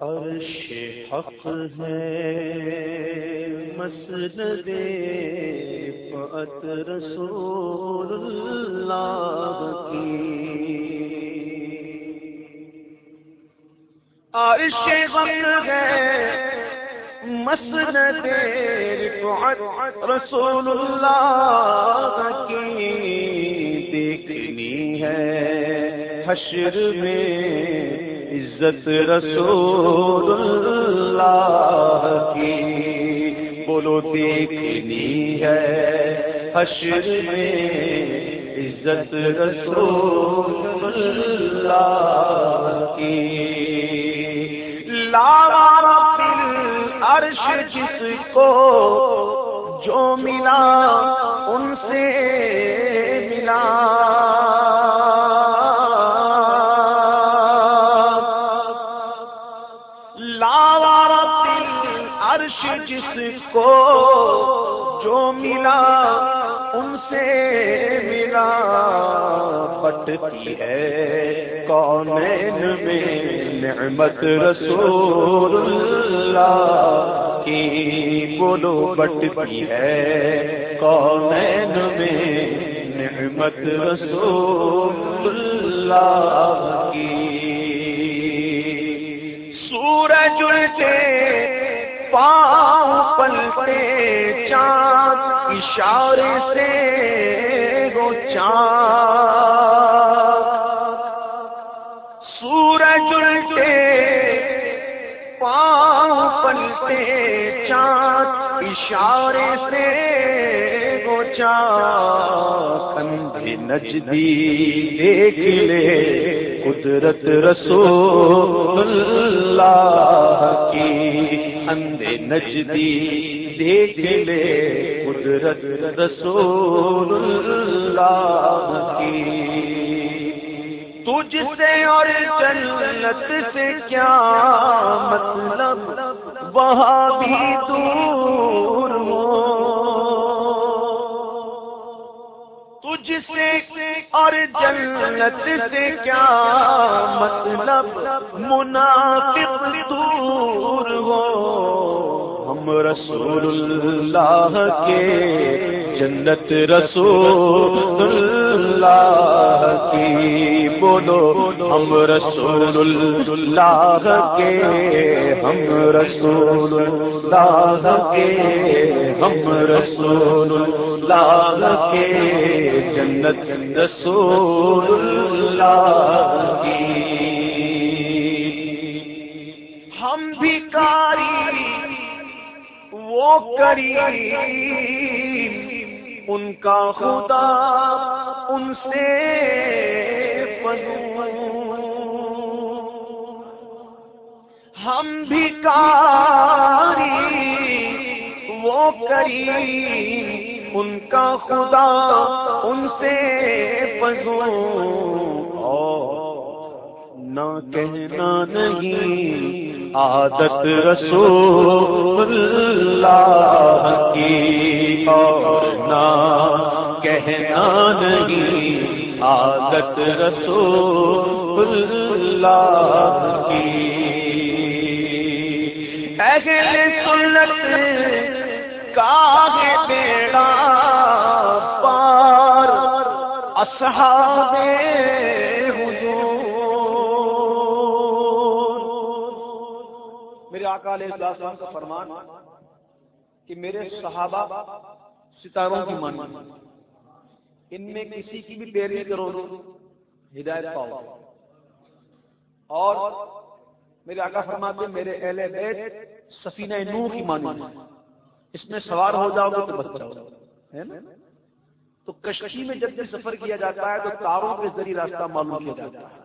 عرش حق ہے، مسجد پت رسول اللہ کی۔ عرش حق ہے، مسجد پت رسول اللہ کی۔ دیکھنی ہے حشر میں عزت رسول اللہ کی بولو دیکھنی ہے حشر میں عزت رسول اللہ کی لارا پل عرش جس کو جو ملا ان سے ملا جس کو جو ملا، ان سے ملا۔ پٹتی ہے کون میں نعمت رسول اللہ کی۔ بولو، بٹتی ہے کون میں نعمت رسول اللہ کی۔ سورج الٹے پاؤں پلتے چاند، اشارے سے گو چاند۔ سورج الٹے، پاؤں پلتے چاند، اشارے سے گو چاند۔ نجدی دیکھ لے۔ قدرت رسول اللہ کی اندے نجدی دیکھ لے۔ قدرت رسول اللہ کی۔ تجھ سے اور جنت سے کیا مطلب؟ وہاں بھی دور ہو۔ تجھ سے اور جنت سے کیا مطلب منافق دور ہو؟ ہم رسول اللہ کے جنت رسول اللہ کی بولو، ہم رسول اللہ کے، ہم رسول اللہ کے، ہم رسول اللہ کے۔ جنت رسول اللہ کی۔ ہم بھی کاری وہ کری ان کا خدا، ان سے ہم بھی کاری وہ کری ان کا خدا ان سے پگو نہ کہنا نہیں، عادت رسول اللہ کی اور نہ کہنا نہیں، عادت رسول اللہ کی۔ اہل سنت بیڑا پار اصحاب حضور۔ میرے آقا علیہ السلام کا فرمان کہ میرے صحابہ ستاروں کی مان ان میں کسی کی بھی پیروی کرو ہدایت پاؤ۔ اور میرے آقا فرماتے ہیں، میرے اہل بیت سفینہ نو کی مانو اس میں سوار ہو جاؤ گے تو بچ جاؤ۔ ہے نا؟ تو کشتی میں جب بھی سفر کیا جاتا ہے تو تاروں کے ذریعے راستہ معلوم کیا جاتا ہے۔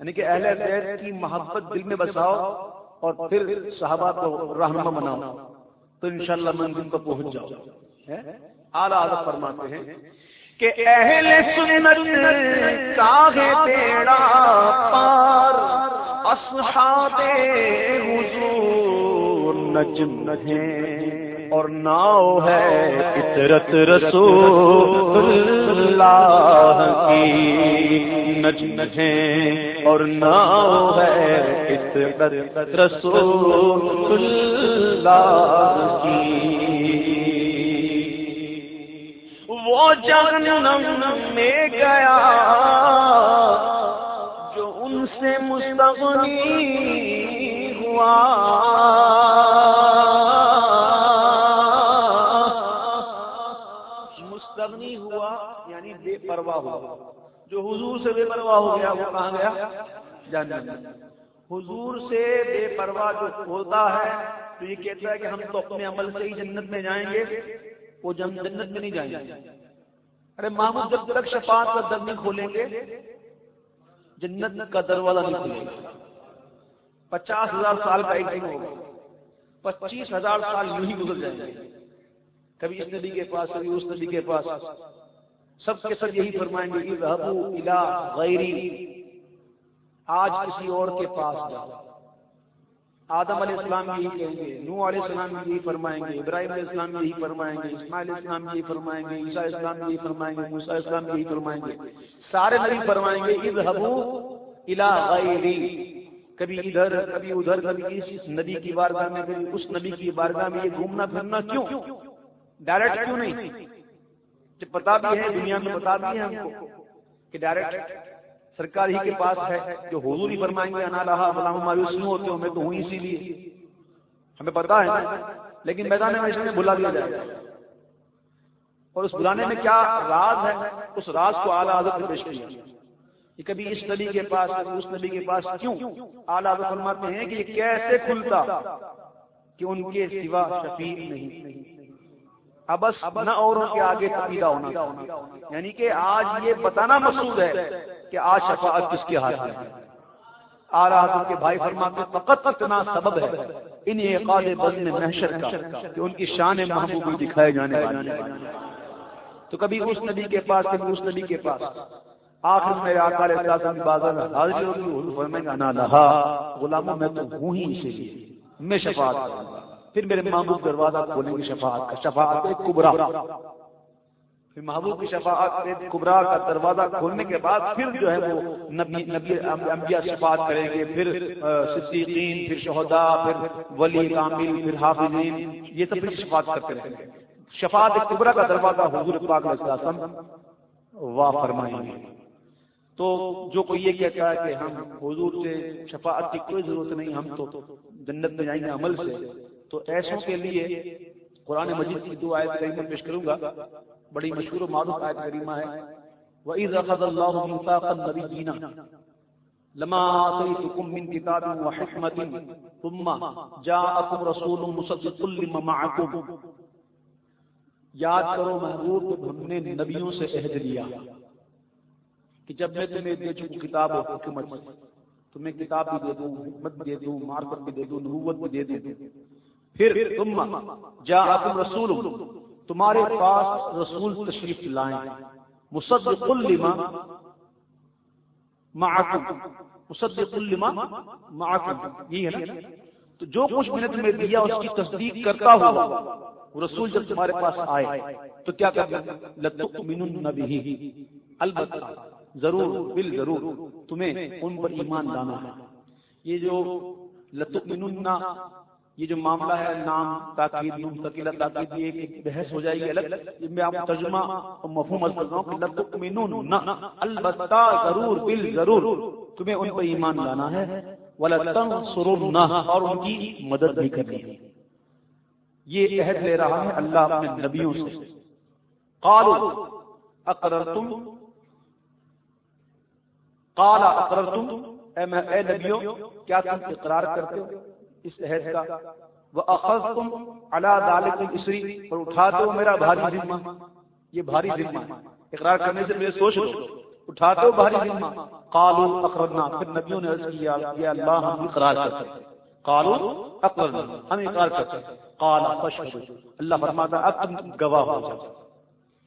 یعنی کہ اہل بیت کی محبت دل میں بساؤ اور پھر صحابہ کو رہنما بناؤ تو انشاءاللہ منزل کو پہنچ جاؤ اعلیٰ اعلیٰ فرماتے ہیں کہ اہل سنت کاغے تیڑا پار اصحاب حضور نجم ہیں۔ اور ناؤ ہے فطرت رسول اللہ کی نجم ہے اور ناؤ ہے فطرت رسول اللہ کی۔ وہ جہنم میں گیا جو ان سے مستغنی ہوا۔ ہوا یعنی بے پرواہ ہوا۔ جو حضور سے بے پرواہ ہو گیا، وہ کہاں گیا؟ جانا حضور سے بے پرواہ جو ہوتا ہے، تو یہ کہتا ہے کہ ہم تو اپنے عمل سے ہی جنت میں جائیں گے، وہ جنت میں نہیں جائیں گے۔ ارے محمود، جب تک شفاعت کا در نہیں کھولیں گے، جنت کا دروازہ نہیں کھولے گا پچاس ہزار سال کا ایک دن ہوگا۔ پچیس ہزار سال یوں ہی گزر جائیں گے۔ کبھی اس ندی کے پاس، کبھی اس ندی کے پاس۔ سب کے سب یہی فرمائیں گے کہ الا غیری آج کسی اور کے پاس جاؤ۔ آدم علیہ السلام یہی کہیں گے نو علیہ السلام یہی فرمائیں گے، ابراہیم علیہ السلام یہی فرمائیں گے، اسماعیل علیہ السلام یہی فرمائیں گے، عیسیٰ اسلام یہی فرمائیں گے، موسیٰ اسلام یہی فرمائیں گے۔ سارے نبی فرمائیں گے، اذهبوا الى غیری کبھی ادھر کبھی ادھر، کبھی اس نبی کی بارگاہ میں، کبھی اس نبی کی بارگاہ میں یہ گھومنا پھرنا کیوں؟ ڈائریکٹ کیوں نہیں؟ جب پتا بھی ہے، دنیا میں پتا بھی ہے ہم کو کہ ڈائریکٹ سرکار ہی کے پاس ہے جو حضور ہی فرمائیں گے، انا رہا بلا مایوس کیوں ہوتے ہو میں تو ہوں اسی لیے۔ ہمیں پتا ہے لیکن میدان میں بلا دیا جائے۔ اور اس بلانے میں کیا راز ہے؟ اس راز کو اعلیٰ حضرت نے پیش کیا۔ کہ کبھی اس نبی کے پاس، کبھی اس نبی کے پاس کیوں اعلیٰ حضرت فرماتے ہیں کہ یہ کیسے کھلتا کہ ان کے سوا شفیع نہیں۔ ابس نہ اوروں کے آگے تقیدہ ہونا۔ یعنی کہ آج یہ بتانا مقصود ہے کہ آج شفاعت کس کے ہاتھ میں ہے۔ آ رہا کے بھائی فرماتے فقط اتنا سبب ہے ان اعقاد بزن محشر کا کہ ان کی شان محبوب دکھائے جانے والی تو کبھی اس نبی کے پاس، کبھی اس نبی کے پاس۔ آخر میں آقا علیہ السلام کی بازار میں حاضری ہوگی حضور فرمائیں گا انا لہا، غلاموں میں تو ہوں ہی اسی لیے، میں شفاعت کروں گا۔ پھر میرے محبوب دروازہ کھولیں گے شفاعت کا شفاعت کبرا۔ پھر محبوب کی شفاعت کبرا کا دروازہ کھولنے کے بعد پھر جو ہے وہ نبی نبی انبیاء شفاعت کریں گے، پھر صدیقین، پھر شہداء، پھر ولی، کامل، پھر حافظین، یہ سب پھر شفاعت کرتے رہیں گے۔ شفاعت کبرا کا دروازہ حضور پاک علیہ وا فرمائیں گے۔ تو جو کوئی یہ کہتا ہے کہ ہم حضور سے شفاعت کی کوئی ضرورت نہیں، ہم تو جنت میں جائیں گے عمل سے۔ تو ایسوں کے لیے قرآن مجید کی دو آیت کریمہ پیش کروں گا۔ بڑی مشہور و معروف آیت کریمہ ہے۔ وَإِذَا خَذَ اللَّهُ مِيثَاقَ النَّبِيِّينَ لما آتيتكم من كتاب وحكمة ثم جاءكم رسول مصدق لما معكم۔ یاد کرو محبوب کہ ہم نے نبیوں سے عہد لیا کہ جب میں تمہیں دے چکوں کتاب و حکمت، تمہیں کتاب بھی دے دوں، حکمت بھی دے دوں معرفت بھی دے دوں، نبوت بھی دے دوں۔ پھر تم جا رسول تمہارے پاس رسول تشریف لائیں۔ مصدق لما معکم، مصدق لما معکم یہ ہے تو جو کچھ میں نے تمہیں دیا اس کی تصدیق کرتا ہوا وہ رسول جب تمہارے پاس آئے، تو کیا کرنا لتؤمنن به البتہ، ضرور بل ضرور تمہیں ان پر ایمان لانا ہے۔ یہ جو لتؤمنن یہ جو معاملہ ہے، نام، تاکید مستقل تاکید، یہ ایک بحث ہو جائے گی الگ میں آپ ترجمہ مفہوم کر رہا ہوں لتؤمنون البتہ ضرور، بال ضرور، تمہیں ان پر ایمان لانا ہے ولتنصرن اور ان کی مدد بھی کرنی ہے۔ یہ عہد لے رہا ہے اللہ اپنے نبیوں سے۔ قالوا، اقررتم؟ قال، اقررتم؟ اے نبیوں، کیا تم اقرار کرتے ہو؟ اس عہد کا، وہ اخذ تم اللہ اسری اور اٹھاتے ہو میرا بھاری ذمہ۔ یہ بھاری ذمہ اقرار کرنے سے میرے سوچ لو۔ اٹھاتے ہو بھاری ذمہ۔ قالو اقررنا۔ پھر نبیوں نے عرض کیا، یا اللہ، ہم اقرار کرتے ہیں۔ قالو اقررنا۔ ہم اقرار کرتے ہیں۔ قال فشهد اللہ فرماتا اب تم گواہ ہو جاؤ۔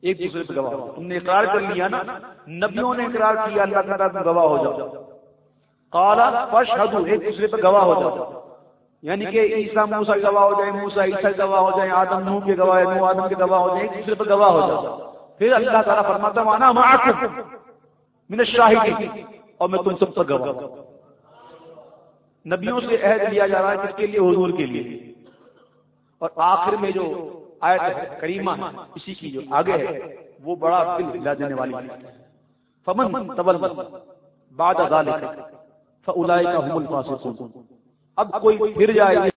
ایک دوسرے پہ گواہ ہو تم نے اقرار کر لیا نا۔ نبیوں نے اقرار کیا، اللہ تعالیٰ تم گواہ ہو جاؤ۔ قال فشهد ایک دوسرے پہ گواہ ہو جاؤ۔ یعنی کہ عیسا موسا گواہ ہو جائے موسا عیسا گواہ ہو جائے، آدم نو کے گواہ نو آدم کے گواہ ہو جائے دوسرے پر گواہ ہو جائے پھر اللہ تعالیٰ فرماتا مانا من شاہد اور میں تم سب پر گواہ نبیوں سے عہد لیا جا رہا ہے کس کے لیے؟ حضور کے لیے۔ اور آخر میں جو آیت ہے، کریمہ، اسی کی جو آگے ہے، وہ بڑا دل ہلا دینے والی فمن تبل بعد ذلك فاولئک هم الفاسقون۔ اب کوئی پھر جائے